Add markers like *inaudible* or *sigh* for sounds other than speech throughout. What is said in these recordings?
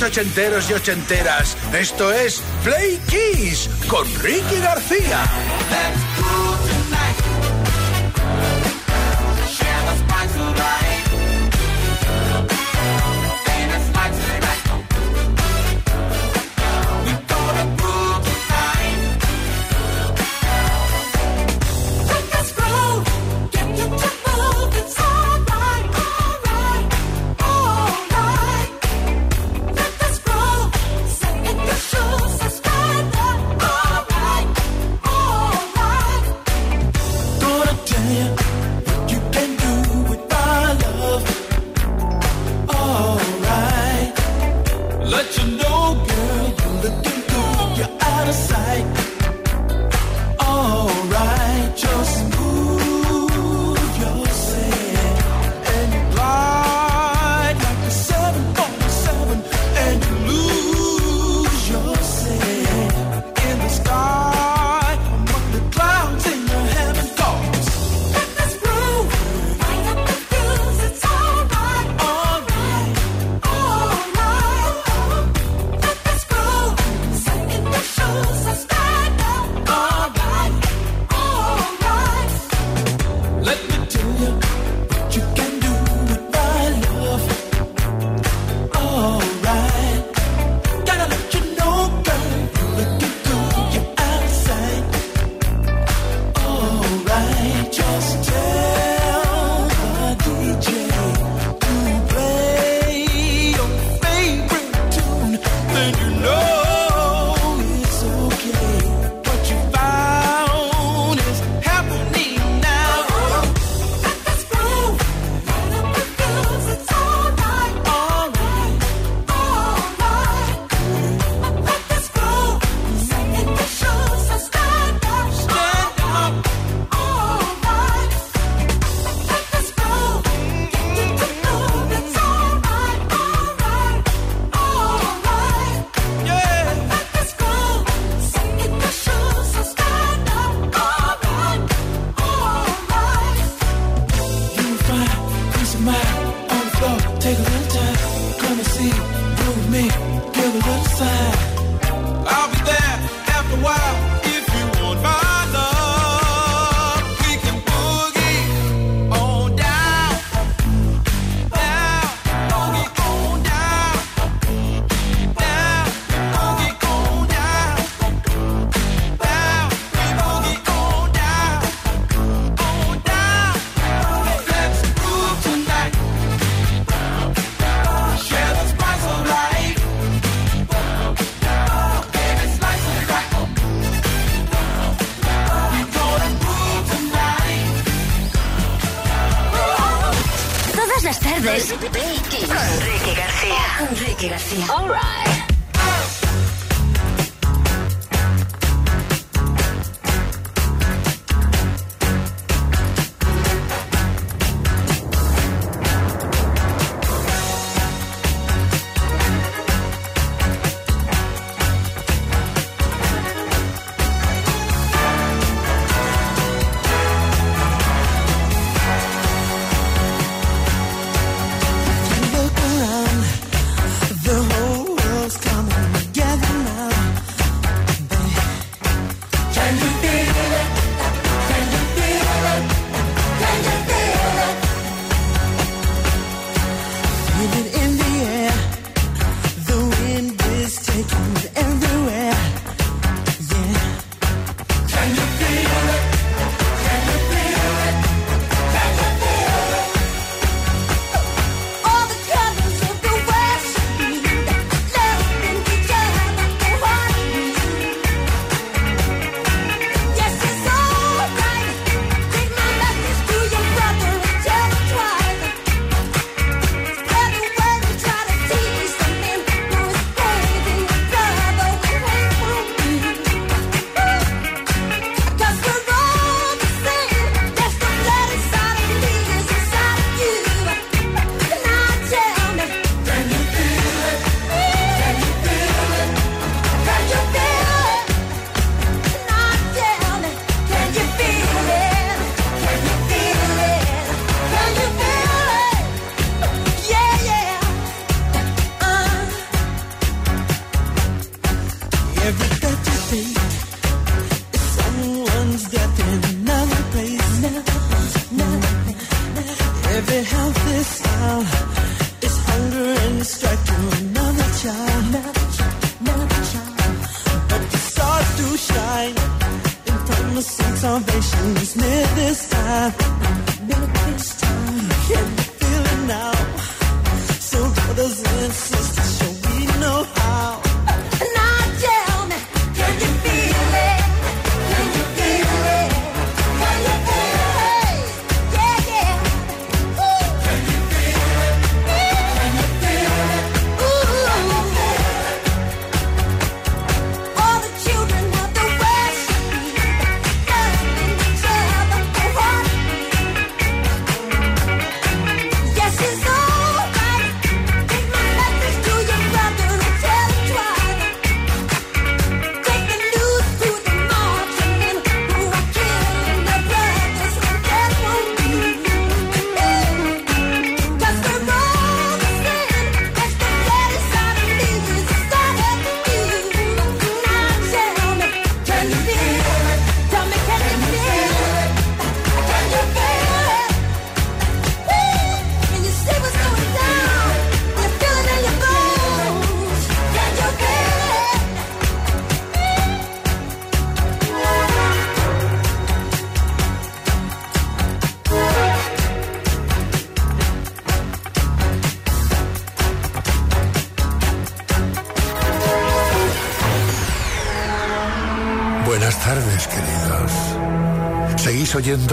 Ochenteros y ochenteras. Esto es Play Kiss con Ricky García.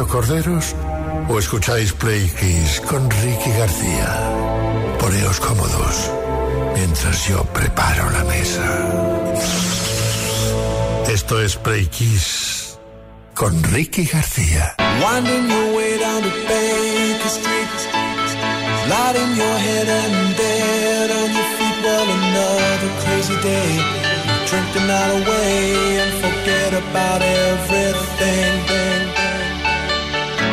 Corderos o escucháis Play Kiss con Ricky García? Poneos cómodos mientras yo preparo la mesa. Esto es Play Kiss con Ricky García. Winding your way down to Baker Street, lighting your head and dead on your feet. Well, another crazy day. Drink the away and forget about everything.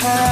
high.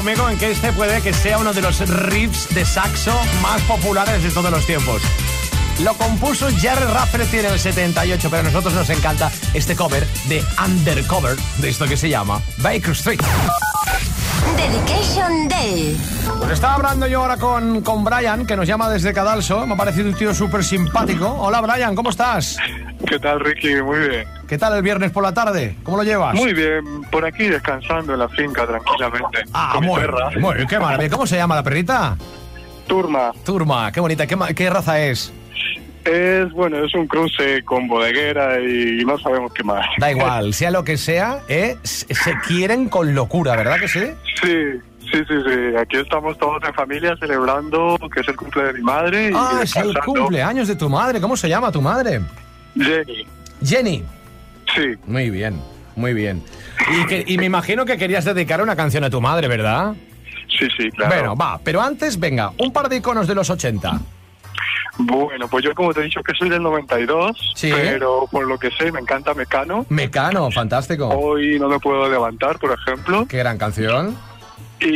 Conmigo en que este puede que sea uno de los riffs de saxo más populares de todos los tiempos? Lo compuso Jerry Rafferty en el 78, pero a nosotros nos encanta este cover de Undercover, de esto que se llama Baker Street. Dedication Day. Pues estaba hablando yo ahora con, con Brian, que nos llama desde Cadalso. Me ha parecido un tío súper simpático. Hola, Brian, ¿cómo estás? ¿Qué tal, Ricky? Muy bien. ¿Qué tal el viernes por la tarde? ¿Cómo lo llevas? Muy bien, por aquí descansando en la finca tranquilamente. Ah, con mi muy, perra. muy bien, qué maravilla. ¿Cómo se llama la perrita? Turma. Turma, qué bonita. ¿Qué, raza es? Es, bueno, es un cruce con bodeguera y no sabemos qué más. Da igual, sea lo que sea, ¿eh? se quieren con locura, ¿verdad que sí? Sí, sí, sí, sí. Aquí estamos todos en familia celebrando que es el cumple de mi madre. y Ah, es el cumpleaños de tu madre. ¿Cómo se llama tu madre? Jenny. Jenny. Sí. Muy bien. Muy bien. Y, que- y me imagino que querías dedicar una canción a tu madre, ¿verdad? Sí, sí, claro. Bueno, va, pero antes, venga, un par de iconos de los 80. Bueno, pues yo como te he dicho que soy del 92, Sí. pero por lo que sé me encanta Mecano. Mecano, fantástico. Hoy no me puedo levantar, por ejemplo. Qué gran canción. Y,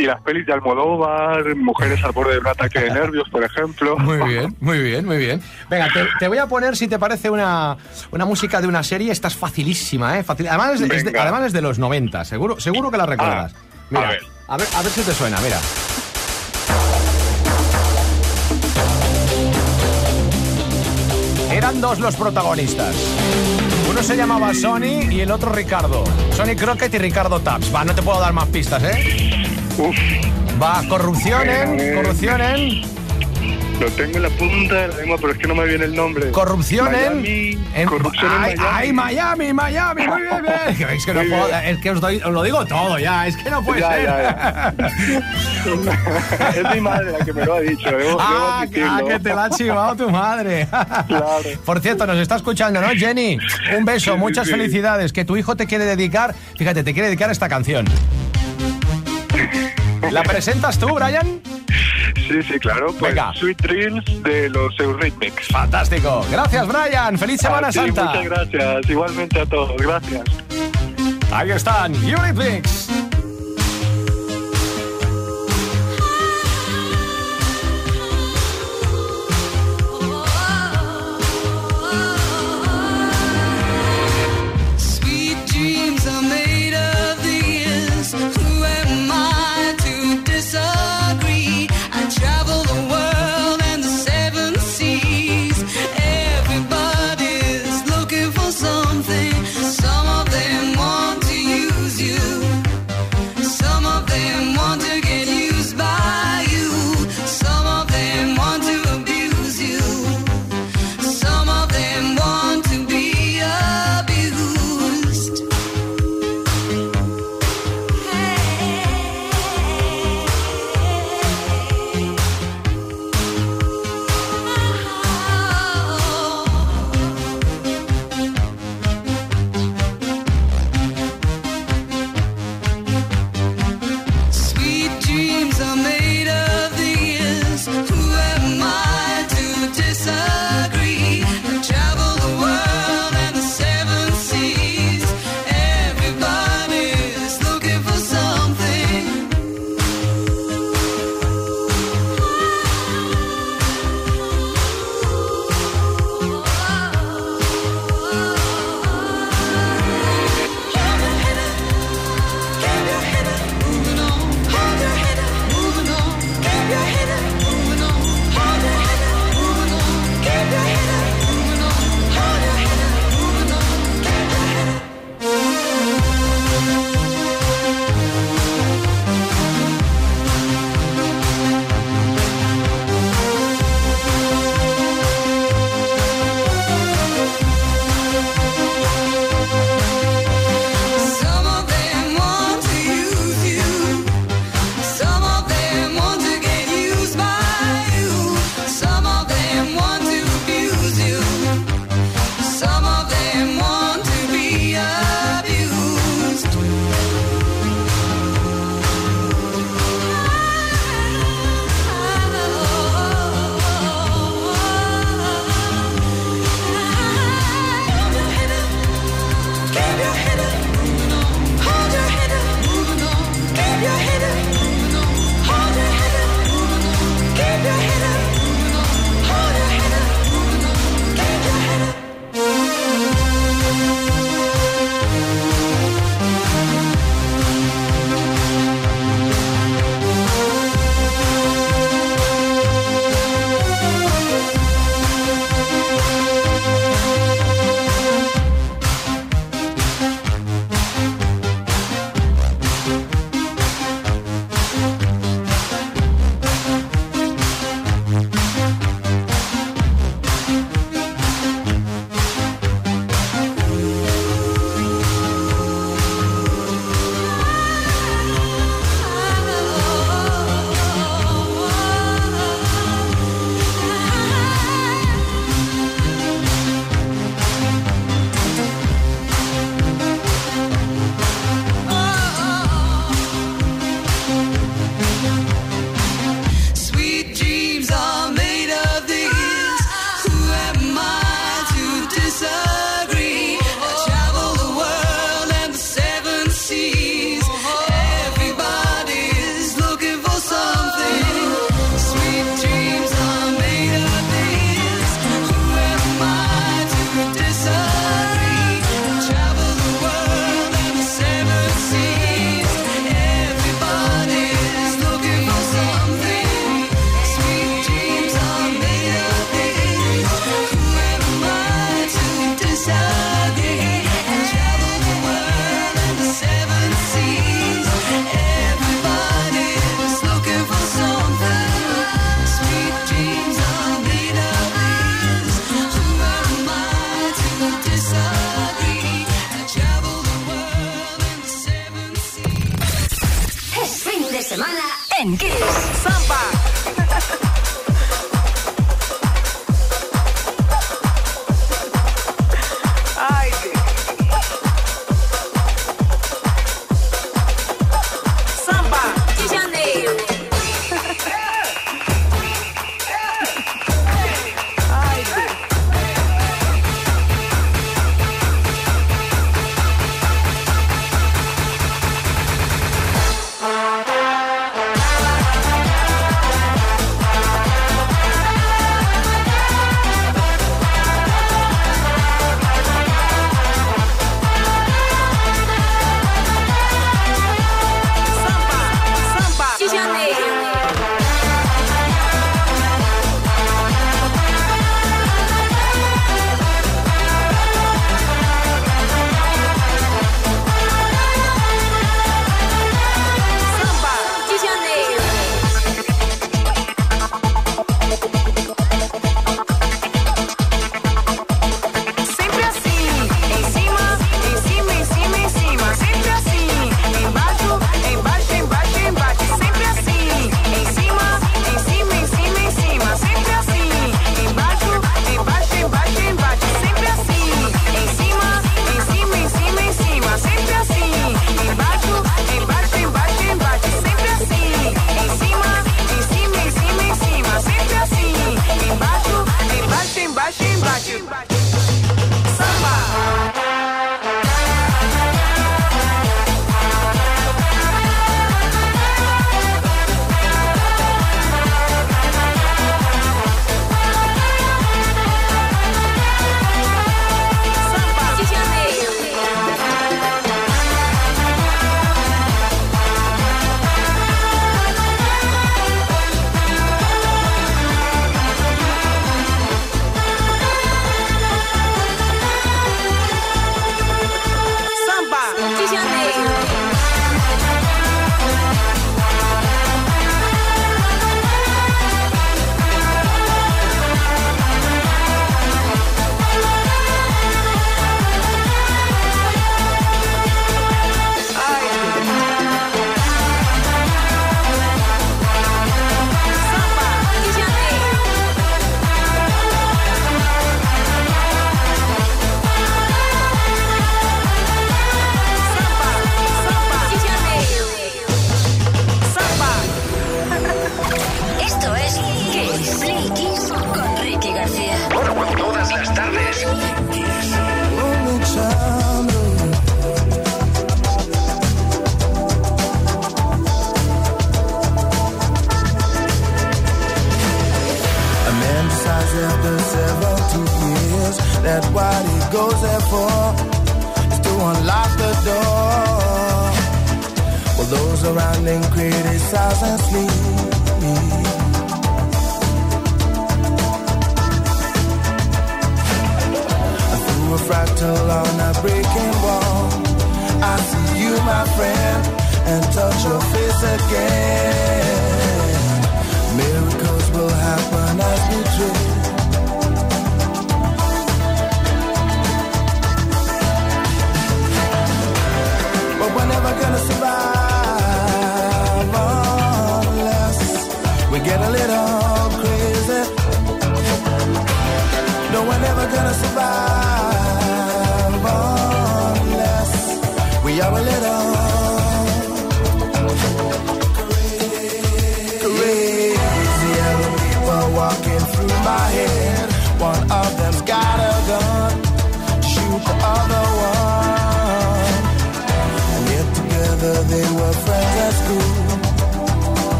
y las pelis de Almodóvar, Mujeres al borde de un ataque de nervios, por ejemplo. Muy bien, muy bien, muy bien. Venga, te, te voy a poner, si te parece, una, una música de una serie. Esta es facilísima, ¿eh? Facil- además, es de, es de- Venga. además es de los 90, seguro, seguro que la recuerdas. Ah, mira, a ver. a ver, a ver si te suena, mira. Eran dos los protagonistas. Uno se llamaba Sony y el otro Ricardo. Sony Crockett y Ricardo Taps. Va, no te puedo dar más pistas, ¿eh? Uf, Va, corrupción en, corrupción en, lo tengo en la punta de la lengua, pero es que no me viene el nombre. corrupción en, Miami, en- corrupción en ay, Miami. ay, Miami, Miami, muy bien, *laughs* bien. Es que no puedo, es que os, doy, os lo digo todo ya, es que no puede Ya, ser. ya, *laughs* es mi madre la que me lo ha dicho, debo, debo Ah, que, ah, que te la ha chivado tu madre. Claro. *laughs* Por cierto, nos está escuchando, ¿no, Jenny? Un beso, sí, muchas sí. felicidades. Que tu hijo te quiere dedicar, fíjate, te quiere dedicar esta canción. ¿La presentas tú, Brian? Sí, sí, claro. Pues Venga. Sweet Dreams de los Eurythmics. Fantástico. Gracias, Brian. Feliz Semana A ti, Santa. Muchas gracias. Igualmente a todos. Gracias. Ahí están, Eurythmics.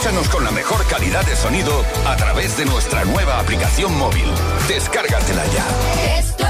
Escúchanos con la mejor calidad de sonido a través de nuestra nueva aplicación móvil. Descárgatela ya.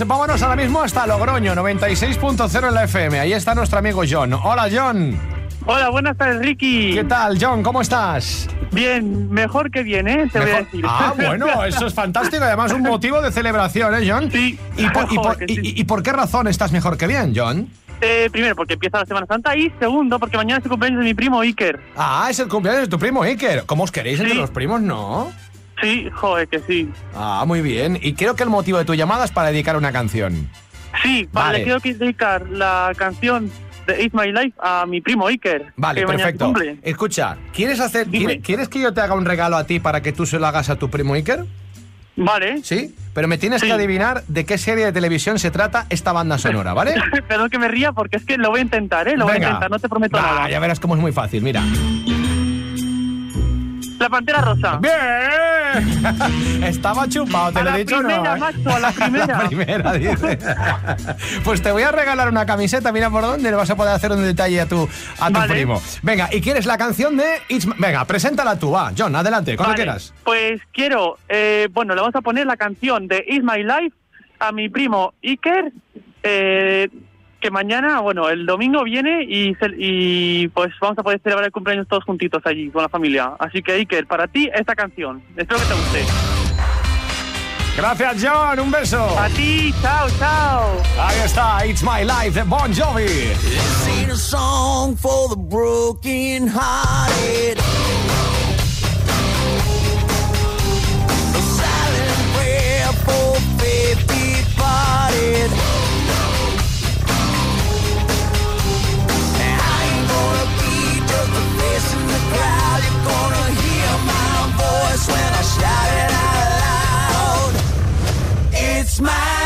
Pues vámonos ahora mismo hasta Logroño, 96.0 en la FM. Ahí está nuestro amigo John. Hola, John. Hola, buenas tardes, Ricky. ¿Qué tal, John? ¿Cómo estás? Bien, mejor que bien, ¿eh? Te voy a Mejor- decir. Ah, bueno, *laughs* eso es fantástico. Además, un motivo de celebración, ¿eh, John? Sí. ¿Y por, y por- Joder, que sí. y- y por qué razón estás mejor que bien, John? Eh, primero, porque empieza la Semana Santa. Y segundo, porque mañana es el cumpleaños de mi primo Iker. Ah, es el cumpleaños de tu primo Iker. ¿Cómo os queréis entre Sí. los primos, no? Sí, joder, que sí. Ah, muy bien. Y creo que el motivo de tu llamada es para dedicar una canción. Sí, vale, Vale. le quiero que dedicar la canción de It's My Life a mi primo Iker. Vale, que perfecto. cumple. Escucha, ¿quieres hacer, Dime. ¿quieres que yo te haga un regalo a ti para que tú se lo hagas a tu primo Iker? Vale. Sí, pero me tienes Sí. que adivinar de qué serie de televisión se trata esta banda sonora, ¿vale? *laughs* Perdón que me ría porque es que lo voy a intentar, ¿eh? Lo voy a intentar, no te prometo nada. Ya verás cómo es muy fácil, mira. La Pantera Rosa. ¡Bien! *laughs* Estaba chupado, te A lo he dicho no. primera, macho, a la *laughs* primera. La primera, dice. *laughs* pues te voy a regalar una camiseta, mira por dónde le vas a poder hacer un detalle a tu, a tu Vale. primo. Venga, ¿y quieres la canción de It's My- Venga, preséntala tú, va. John, adelante, cuando Vale, quieras. Pues quiero, eh, bueno, le vamos a poner la canción de It's My Life a mi primo Iker, eh, que mañana, bueno, el domingo viene y, pues vamos a poder celebrar el cumpleaños todos juntitos allí con la familia. Así que Iker, para ti esta canción. Espero que te guste. Gracias, John, un beso. A ti, chao, chao. Ahí está, It's My Life de Bon Jovi. This ain't a song for the broken hearted. A silent prayer for faith departed. When I shout it out loud. It's my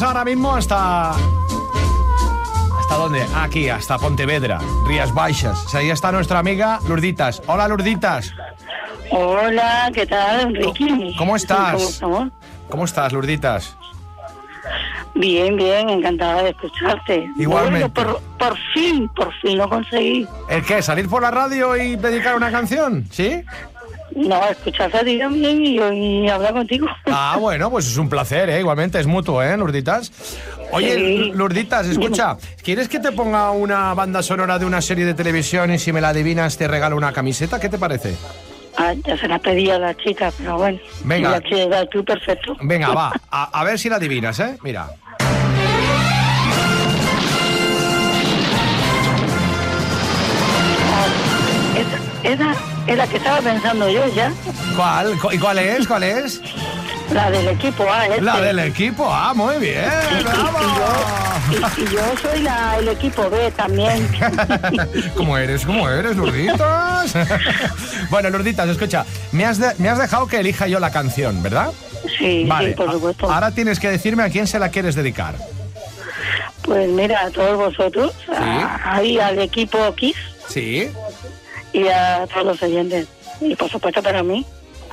Ahora mismo hasta. ¿Hasta dónde? Aquí, hasta Pontevedra, Rías Baixas. O sea, ahí está nuestra amiga Lurditas. Hola, Lurditas. Hola, ¿qué tal, Ricky? ¿Cómo estás? ¿Cómo estás, Lurditas? Bien, bien, encantada de escucharte. Igualmente. Por, por fin, por fin lo conseguí. ¿El qué? ¿Salir por la radio y dedicar una canción? ¿Sí? No, escucharte a ti también y, y hablar contigo. Ah, bueno, pues es un placer, ¿eh? Igualmente, es mutuo, ¿eh, Lurditas? Oye, Sí. Lurditas, escucha, ¿quieres que te ponga una banda sonora de una serie de televisión y si me la adivinas te regalo una camiseta? ¿Qué te parece? Ah, ya se la pedí a la chica, pero bueno. Venga. Si la quieres tú, perfecto. Venga, va, a, a ver si la adivinas, ¿eh? Mira. Esa, esa es la que estaba pensando yo ya. ¿Cuál? ¿Y cuál es? ¿Cuál es? La del equipo A. Este. La del equipo A, muy bien, Y, bravo. y yo, y- y yo soy la, el equipo B también. *laughs* ¿Cómo eres? ¿Cómo eres, Lurditas? *laughs* bueno, Lurditas, escucha, me has, de- me has dejado que elija yo la canción, ¿verdad? Sí, Vale, sí, por a- supuesto. ahora tienes que decirme a quién se la quieres dedicar. Pues mira, a todos vosotros, ahí al equipo Kiss ¿Sí? Y a todos los oyentes. Y por supuesto para mí.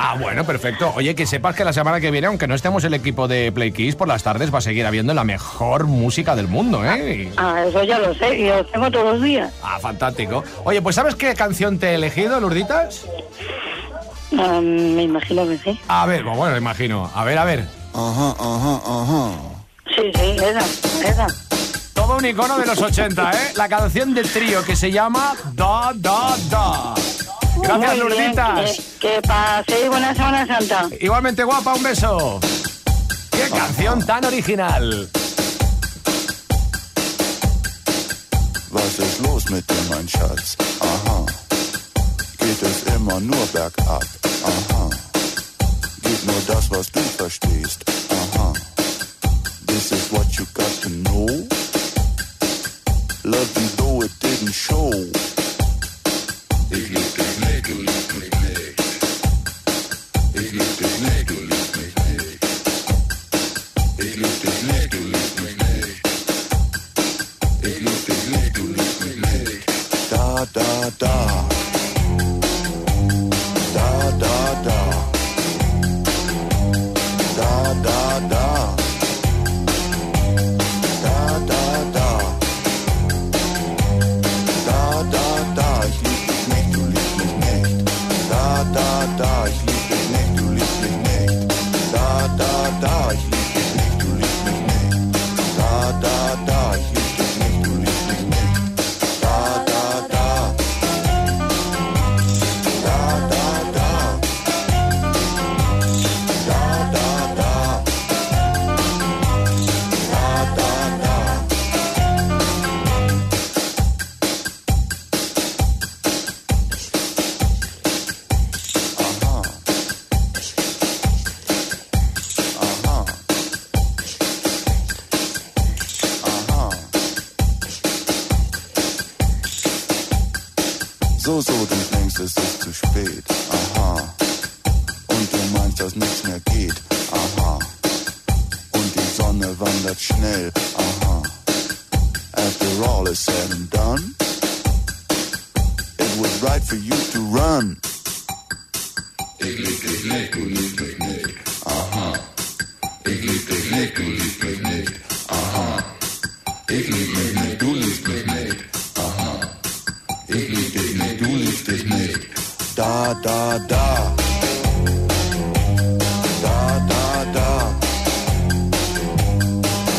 Ah, bueno, perfecto. Oye, que sepas que la semana que viene, aunque no estemos el equipo de Play Kiss por las tardes, va a seguir habiendo la mejor música del mundo, ¿eh? Y- Ah, eso ya lo sé, y lo tengo todos los días. Ah, fantástico. Oye, pues ¿sabes qué canción te he elegido, Lurditas? Ah, me imagino que sí. A ver, bueno, imagino. A ver, a ver. Ajá, ajá, ajá. Sí, sí, esa, esa. Todo un icono de los 80, ¿eh? La canción del trío que se llama Da, Da, Da. Gracias, Muy bien, Lurditas. Que, que paséis buena Semana Santa. Igualmente guapa, un beso. ¡Qué canción tan original! Was ist los mit dir, mein Schatz? Aha. Geht es immer nur bergab? Aha. Geht nur das, was du verstehst? Aha. This is what you got to know. Love you though it didn't show. Ik liep dich nicht, it liebst me. nicht. Ich lieb dich it du me. mich nicht. Ich lieb it nicht, me. liebst mich nicht. Ich it dich me. Da, da, da. Da, da, da. Da, da, da.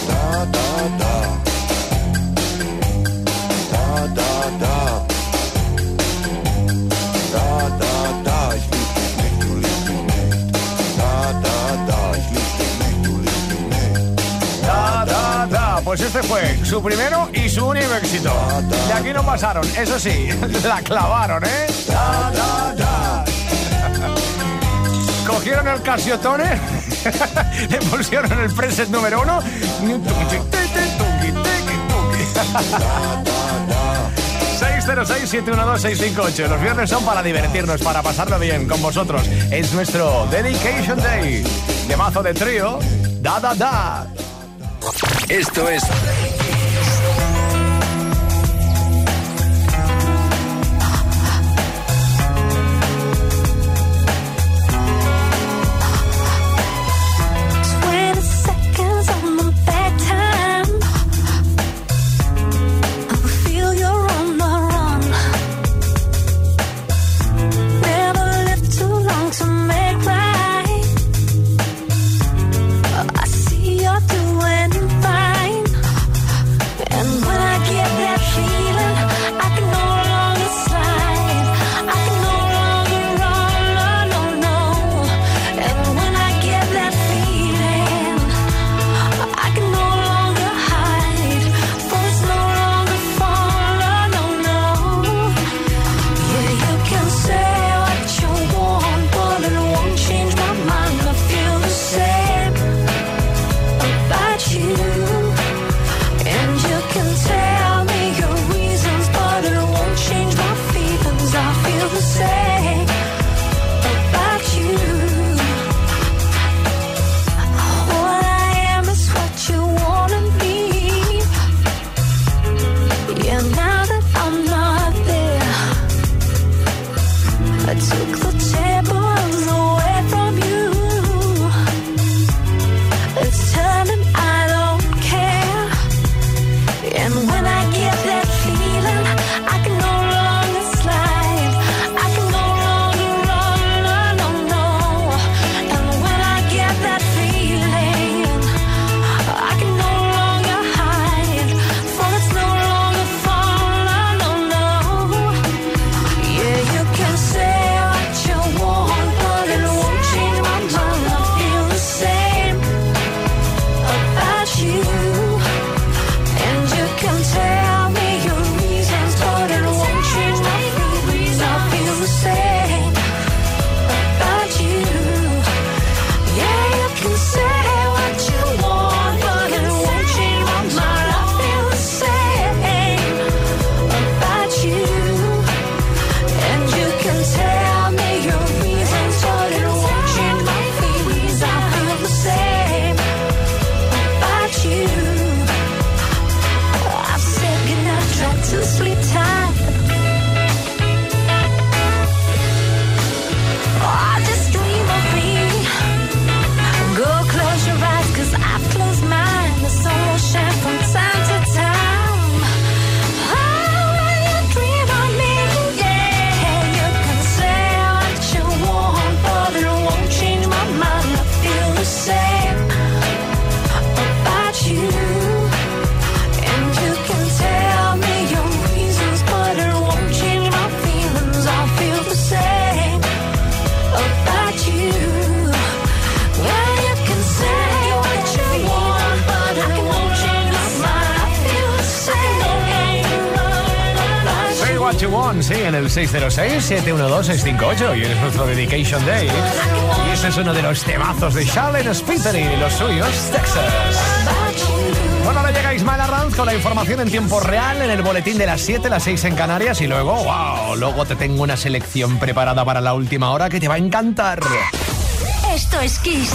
Da, da, da. Da, da, da. Da, da. Ich lieb dich nicht, du liebst mich nicht. Da, da, da. Ich lieb dich nicht, du liebst mich nicht. Da, da, da. Pues este fue su primero y su único éxito. De aquí no pasaron, eso sí, *laughs* la clavaron, ¿eh? Da, da. Cogieron el Casiotone, *laughs* le pusieron el preset número uno. 606-712-658. *laughs* Los viernes son para divertirnos, para pasarlo bien con vosotros. Es nuestro Dedication Day. De mazo de trío. Da, da, da. Esto es 606-712-658 y es nuestro Dedication Day. Y ese es uno de los temazos de Charlotte Spittery y los suyos, Texas. Bueno, ahora llega Ismael Arranz con la información en tiempo real en el boletín de las 7, las 6 en Canarias y luego, wow, luego te tengo una selección preparada para la última hora que te va a encantar. Esto es Kiss.